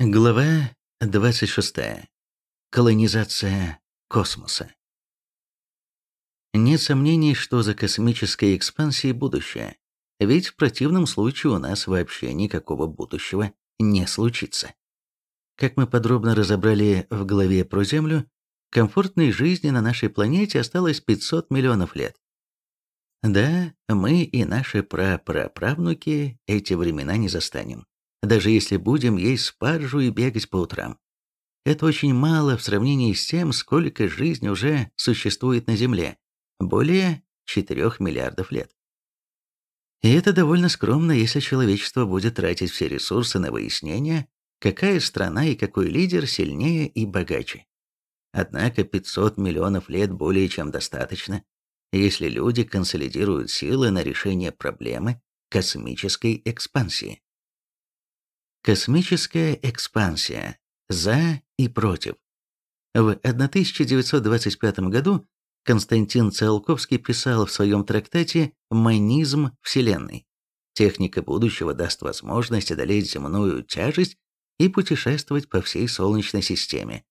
Глава 26. Колонизация космоса. Нет сомнений, что за космической экспансией будущее, ведь в противном случае у нас вообще никакого будущего не случится. Как мы подробно разобрали в главе про Землю, комфортной жизни на нашей планете осталось 500 миллионов лет. Да, мы и наши прапраправнуки эти времена не застанем даже если будем есть спаржу и бегать по утрам. Это очень мало в сравнении с тем, сколько жизни уже существует на Земле. Более 4 миллиардов лет. И это довольно скромно, если человечество будет тратить все ресурсы на выяснение, какая страна и какой лидер сильнее и богаче. Однако 500 миллионов лет более чем достаточно, если люди консолидируют силы на решение проблемы космической экспансии. Космическая экспансия. За и против. В 1925 году Константин Циолковский писал в своем трактате «Монизм Вселенной». Техника будущего даст возможность одолеть земную тяжесть и путешествовать по всей Солнечной системе.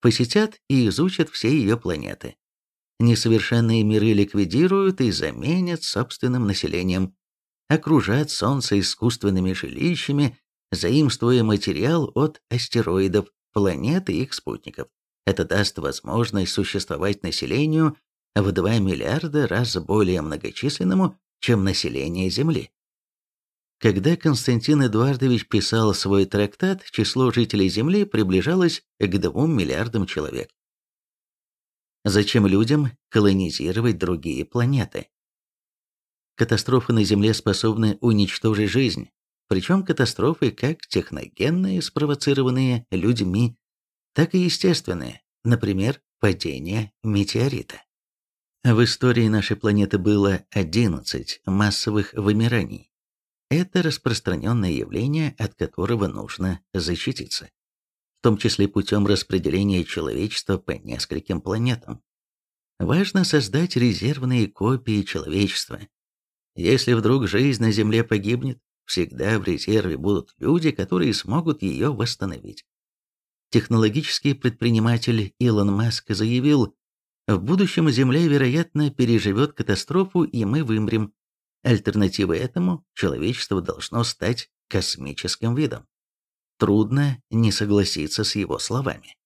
Посетят и изучат все ее планеты. Несовершенные миры ликвидируют и заменят собственным населением. Окружат Солнце искусственными жилищами заимствуя материал от астероидов, планет и их спутников. Это даст возможность существовать населению в 2 миллиарда раз более многочисленному, чем население Земли. Когда Константин Эдуардович писал свой трактат, число жителей Земли приближалось к 2 миллиардам человек. Зачем людям колонизировать другие планеты? Катастрофы на Земле способны уничтожить жизнь, причем катастрофы как техногенные, спровоцированные людьми, так и естественные, например, падение метеорита. В истории нашей планеты было 11 массовых вымираний. Это распространенное явление, от которого нужно защититься, в том числе путем распределения человечества по нескольким планетам. Важно создать резервные копии человечества. Если вдруг жизнь на Земле погибнет, Всегда в резерве будут люди, которые смогут ее восстановить. Технологический предприниматель Илон Маск заявил, в будущем Земля, вероятно, переживет катастрофу, и мы вымрем. Альтернативой этому человечество должно стать космическим видом. Трудно не согласиться с его словами.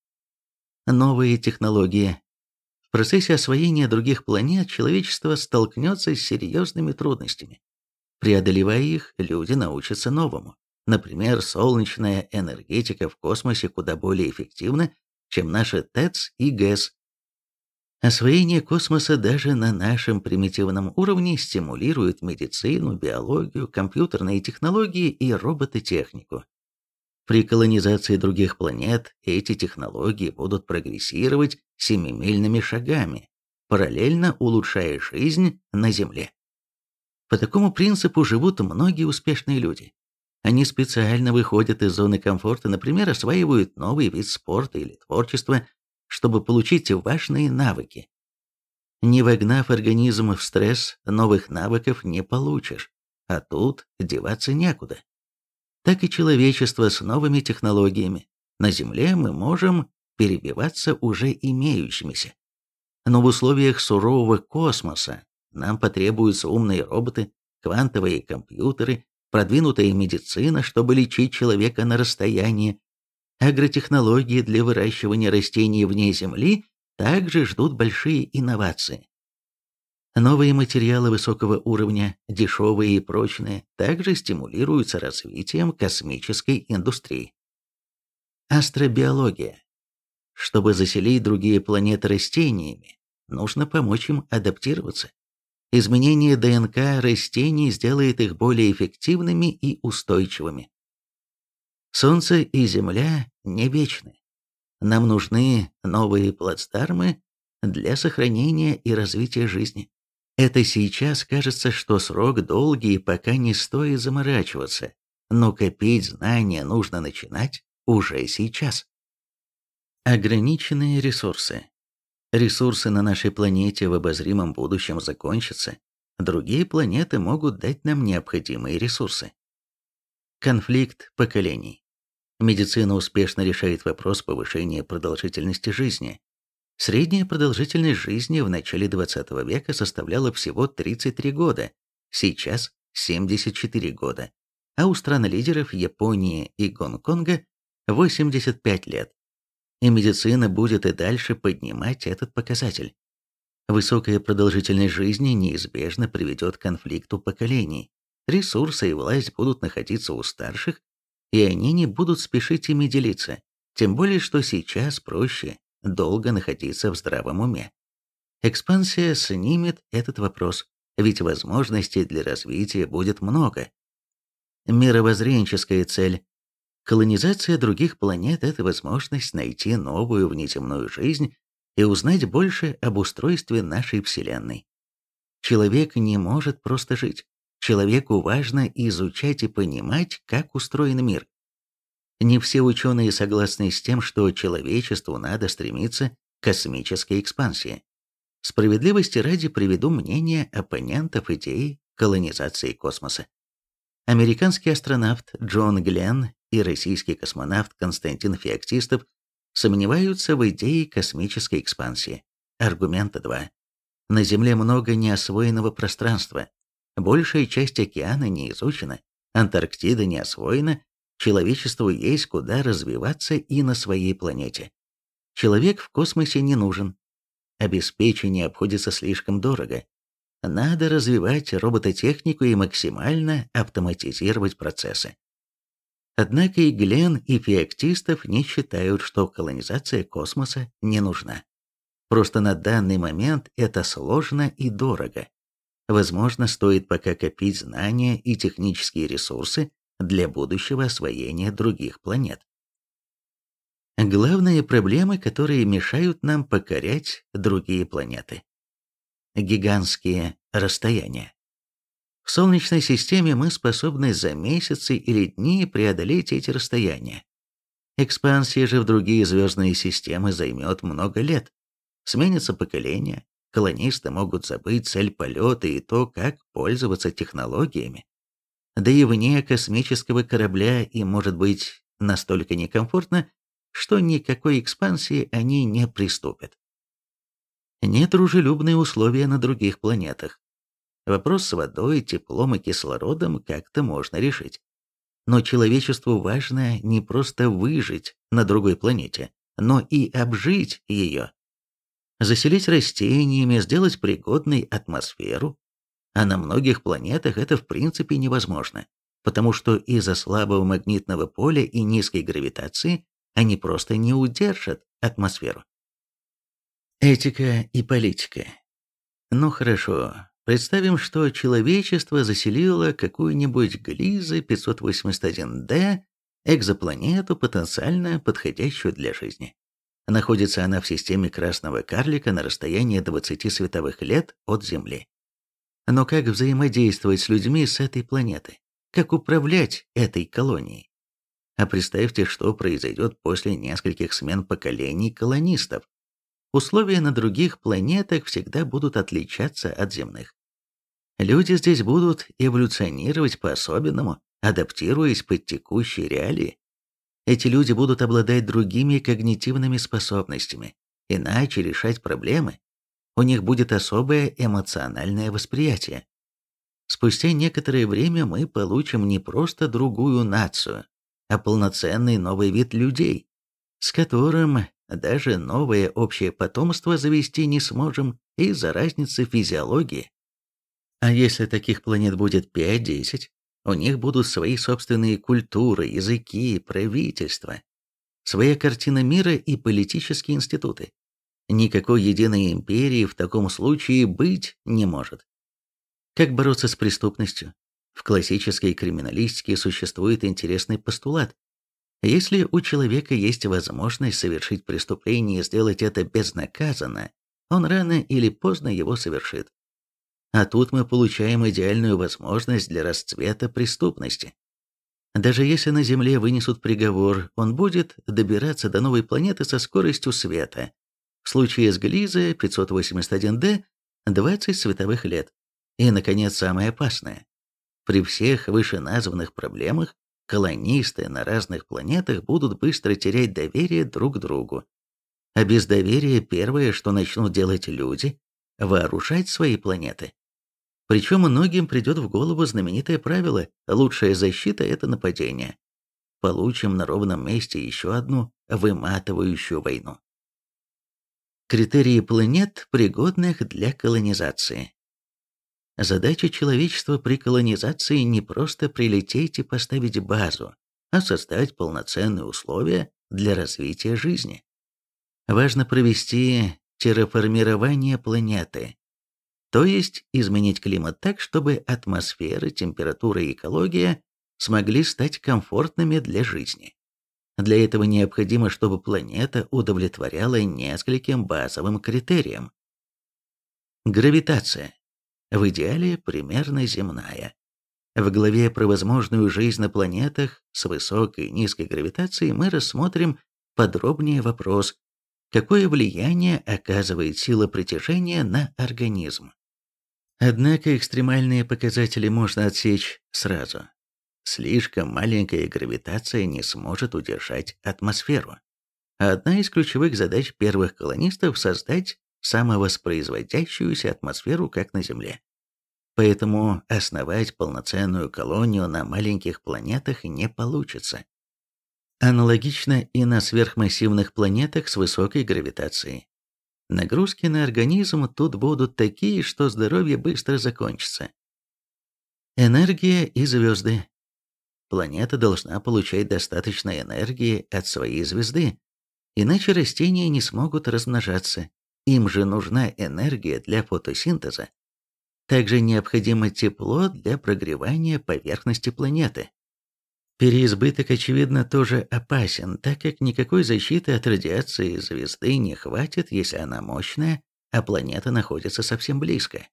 Новые технологии. В процессе освоения других планет человечество столкнется с серьезными трудностями. Преодолевая их, люди научатся новому. Например, солнечная энергетика в космосе куда более эффективна, чем наши ТЭЦ и ГЭС. Освоение космоса даже на нашем примитивном уровне стимулирует медицину, биологию, компьютерные технологии и робототехнику. При колонизации других планет эти технологии будут прогрессировать семимильными шагами, параллельно улучшая жизнь на Земле. По такому принципу живут многие успешные люди. Они специально выходят из зоны комфорта, например, осваивают новый вид спорта или творчества, чтобы получить важные навыки. Не вогнав организм в стресс, новых навыков не получишь, а тут деваться некуда. Так и человечество с новыми технологиями. На Земле мы можем перебиваться уже имеющимися. Но в условиях сурового космоса нам потребуются умные роботы, квантовые компьютеры, продвинутая медицина, чтобы лечить человека на расстоянии. Агротехнологии для выращивания растений вне Земли также ждут большие инновации. Новые материалы высокого уровня, дешевые и прочные, также стимулируются развитием космической индустрии. Астробиология. Чтобы заселить другие планеты растениями, нужно помочь им адаптироваться. Изменение ДНК растений сделает их более эффективными и устойчивыми. Солнце и Земля не вечны. Нам нужны новые плацдармы для сохранения и развития жизни. Это сейчас кажется, что срок долгий, пока не стоит заморачиваться, но копить знания нужно начинать уже сейчас. Ограниченные ресурсы. Ресурсы на нашей планете в обозримом будущем закончатся, другие планеты могут дать нам необходимые ресурсы. Конфликт поколений. Медицина успешно решает вопрос повышения продолжительности жизни. Средняя продолжительность жизни в начале 20 века составляла всего 33 года, сейчас 74 года, а у стран-лидеров Японии и Гонконга 85 лет. И медицина будет и дальше поднимать этот показатель. Высокая продолжительность жизни неизбежно приведет к конфликту поколений. Ресурсы и власть будут находиться у старших, и они не будут спешить ими делиться, тем более что сейчас проще долго находиться в здравом уме. Экспансия снимет этот вопрос, ведь возможностей для развития будет много. Мировоззренческая цель. Колонизация других планет – это возможность найти новую внеземную жизнь и узнать больше об устройстве нашей Вселенной. Человек не может просто жить. Человеку важно изучать и понимать, как устроен мир. Не все ученые согласны с тем, что человечеству надо стремиться к космической экспансии. Справедливости ради приведу мнение оппонентов идеи колонизации космоса. Американский астронавт Джон Гленн и российский космонавт Константин Феоктистов сомневаются в идее космической экспансии. Аргумента 2. На Земле много неосвоенного пространства. Большая часть океана не изучена, Антарктида не освоена, человечеству есть куда развиваться и на своей планете. Человек в космосе не нужен. Обеспечение обходится слишком дорого. Надо развивать робототехнику и максимально автоматизировать процессы. Однако и Глен, и Феоктистов не считают, что колонизация космоса не нужна. Просто на данный момент это сложно и дорого. Возможно, стоит пока копить знания и технические ресурсы для будущего освоения других планет. Главные проблемы, которые мешают нам покорять другие планеты. Гигантские расстояния. В Солнечной системе мы способны за месяцы или дни преодолеть эти расстояния. Экспансия же в другие звездные системы займет много лет. Сменится поколение, колонисты могут забыть цель полета и то, как пользоваться технологиями. Да и вне космического корабля им может быть настолько некомфортно, что никакой экспансии они не приступят. Недружелюбные условия на других планетах. Вопрос с водой, теплом и кислородом как-то можно решить. Но человечеству важно не просто выжить на другой планете, но и обжить ее. Заселить растениями, сделать пригодной атмосферу. А на многих планетах это в принципе невозможно, потому что из-за слабого магнитного поля и низкой гравитации они просто не удержат атмосферу. Этика и политика. Ну хорошо, Представим, что человечество заселило какую-нибудь Глизы 581d, экзопланету, потенциально подходящую для жизни. Находится она в системе красного карлика на расстоянии 20 световых лет от Земли. Но как взаимодействовать с людьми с этой планеты? Как управлять этой колонией? А представьте, что произойдет после нескольких смен поколений колонистов. Условия на других планетах всегда будут отличаться от земных. Люди здесь будут эволюционировать по-особенному, адаптируясь под текущие реалии. Эти люди будут обладать другими когнитивными способностями, иначе решать проблемы. У них будет особое эмоциональное восприятие. Спустя некоторое время мы получим не просто другую нацию, а полноценный новый вид людей, с которым даже новое общее потомство завести не сможем из-за разницы физиологии. А если таких планет будет 5-10, у них будут свои собственные культуры, языки, правительства, своя картина мира и политические институты. Никакой единой империи в таком случае быть не может. Как бороться с преступностью? В классической криминалистике существует интересный постулат. Если у человека есть возможность совершить преступление и сделать это безнаказанно, он рано или поздно его совершит. А тут мы получаем идеальную возможность для расцвета преступности. Даже если на Земле вынесут приговор, он будет добираться до новой планеты со скоростью света. В случае с Глизой 581d – 20 световых лет. И, наконец, самое опасное. При всех вышеназванных проблемах колонисты на разных планетах будут быстро терять доверие друг к другу. А без доверия первое, что начнут делать люди – вооружать свои планеты. Причем многим придет в голову знаменитое правило «лучшая защита – это нападение». Получим на ровном месте еще одну выматывающую войну. Критерии планет, пригодных для колонизации. Задача человечества при колонизации не просто прилететь и поставить базу, а создать полноценные условия для развития жизни. Важно провести терраформирование планеты, то есть изменить климат так, чтобы атмосфера, температура и экология смогли стать комфортными для жизни. Для этого необходимо, чтобы планета удовлетворяла нескольким базовым критериям. Гравитация. В идеале примерно земная. В главе про возможную жизнь на планетах с высокой и низкой гравитацией мы рассмотрим подробнее вопрос, какое влияние оказывает сила притяжения на организм. Однако экстремальные показатели можно отсечь сразу. Слишком маленькая гравитация не сможет удержать атмосферу. Одна из ключевых задач первых колонистов – создать самовоспроизводящуюся атмосферу, как на Земле. Поэтому основать полноценную колонию на маленьких планетах не получится. Аналогично и на сверхмассивных планетах с высокой гравитацией. Нагрузки на организм тут будут такие, что здоровье быстро закончится. Энергия и звезды. Планета должна получать достаточно энергии от своей звезды, иначе растения не смогут размножаться. Им же нужна энергия для фотосинтеза. Также необходимо тепло для прогревания поверхности планеты. Переизбыток, очевидно, тоже опасен, так как никакой защиты от радиации звезды не хватит, если она мощная, а планета находится совсем близко.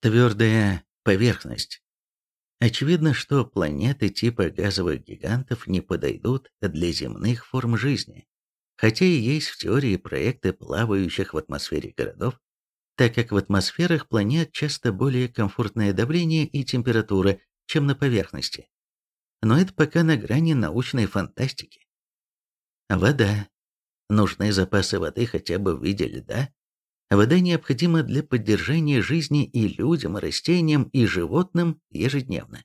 Твердая поверхность. Очевидно, что планеты типа газовых гигантов не подойдут для земных форм жизни, хотя и есть в теории проекты плавающих в атмосфере городов, так как в атмосферах планет часто более комфортное давление и температура, чем на поверхности но это пока на грани научной фантастики. Вода. Нужны запасы воды хотя бы в виде льда. Вода необходима для поддержания жизни и людям, и растениям, и животным ежедневно.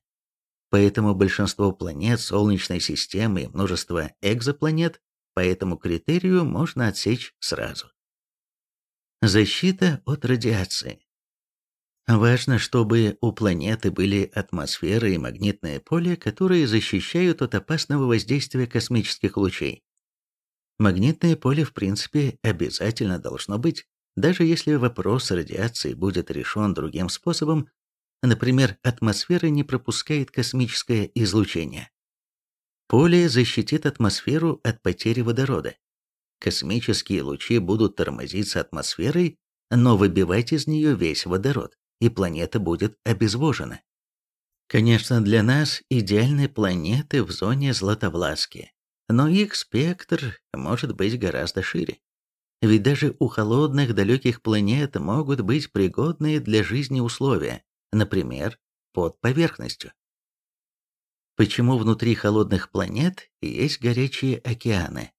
Поэтому большинство планет Солнечной системы и множество экзопланет по этому критерию можно отсечь сразу. Защита от радиации. Важно, чтобы у планеты были атмосфера и магнитное поле, которые защищают от опасного воздействия космических лучей. Магнитное поле, в принципе, обязательно должно быть, даже если вопрос радиации будет решен другим способом, например, атмосфера не пропускает космическое излучение. Поле защитит атмосферу от потери водорода. Космические лучи будут тормозиться атмосферой, но выбивать из нее весь водород и планета будет обезвожена. Конечно, для нас идеальны планеты в зоне Златовласки, но их спектр может быть гораздо шире. Ведь даже у холодных далеких планет могут быть пригодные для жизни условия, например, под поверхностью. Почему внутри холодных планет есть горячие океаны?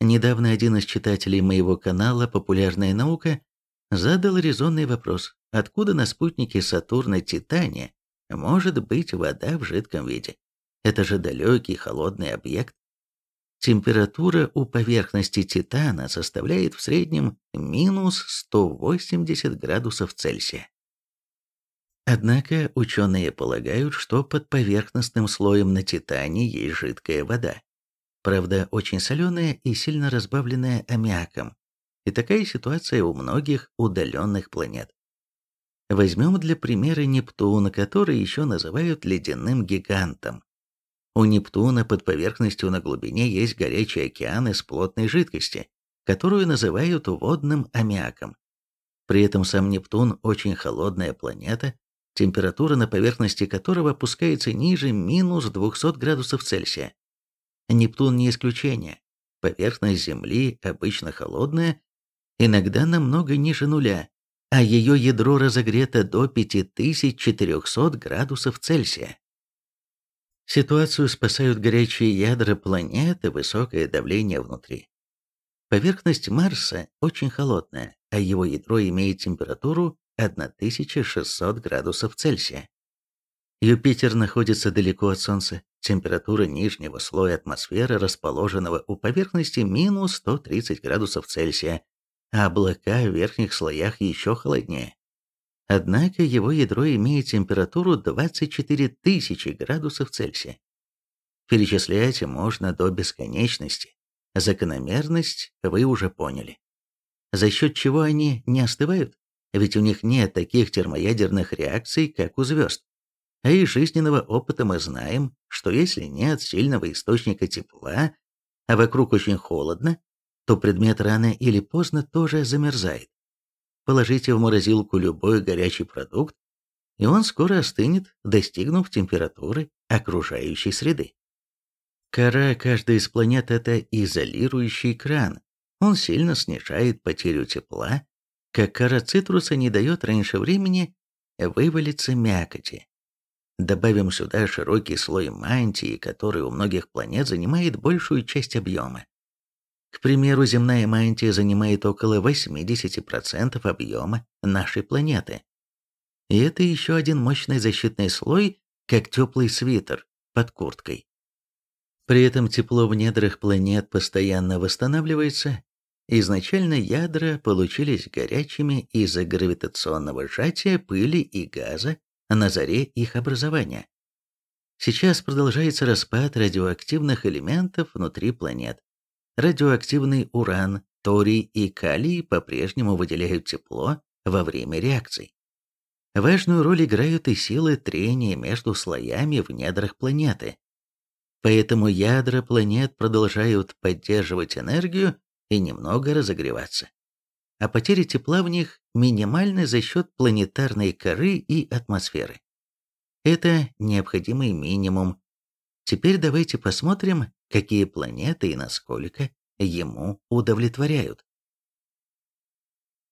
Недавно один из читателей моего канала «Популярная наука» задал резонный вопрос, откуда на спутнике Сатурна Титане может быть вода в жидком виде. Это же далекий холодный объект. Температура у поверхности Титана составляет в среднем минус 180 градусов Цельсия. Однако ученые полагают, что под поверхностным слоем на Титане есть жидкая вода. Правда, очень соленая и сильно разбавленная аммиаком, и такая ситуация у многих удаленных планет. Возьмем для примера Нептуна, который еще называют ледяным гигантом. У Нептуна под поверхностью на глубине есть горячий океан из плотной жидкости, которую называют водным аммиаком. При этом сам Нептун очень холодная планета, температура на поверхности которого опускается ниже минус 200 градусов Цельсия. Нептун не исключение. Поверхность Земли обычно холодная иногда намного ниже нуля, а ее ядро разогрето до 5400 градусов Цельсия. Ситуацию спасают горячие ядра планеты, высокое давление внутри. Поверхность Марса очень холодная, а его ядро имеет температуру 1600 градусов Цельсия. Юпитер находится далеко от Солнца. Температура нижнего слоя атмосферы, расположенного у поверхности, минус 130 градусов Цельсия, а облака в верхних слоях еще холоднее. Однако его ядро имеет температуру 24 тысячи градусов Цельсия. Перечислять можно до бесконечности. Закономерность вы уже поняли. За счет чего они не остывают? Ведь у них нет таких термоядерных реакций, как у звезд. А из жизненного опыта мы знаем, что если нет сильного источника тепла, а вокруг очень холодно, то предмет рано или поздно тоже замерзает. Положите в морозилку любой горячий продукт, и он скоро остынет, достигнув температуры окружающей среды. Кора каждой из планет – это изолирующий кран. Он сильно снижает потерю тепла, как кора цитруса не дает раньше времени вывалиться мякоти. Добавим сюда широкий слой мантии, который у многих планет занимает большую часть объема. К примеру, земная мантия занимает около 80% объема нашей планеты. И это еще один мощный защитный слой, как теплый свитер под курткой. При этом тепло в недрах планет постоянно восстанавливается. Изначально ядра получились горячими из-за гравитационного сжатия пыли и газа на заре их образования. Сейчас продолжается распад радиоактивных элементов внутри планет. Радиоактивный уран, торий и калий по-прежнему выделяют тепло во время реакций. Важную роль играют и силы трения между слоями в недрах планеты. Поэтому ядра планет продолжают поддерживать энергию и немного разогреваться. А потери тепла в них минимальны за счет планетарной коры и атмосферы. Это необходимый минимум. Теперь давайте посмотрим, какие планеты и насколько ему удовлетворяют.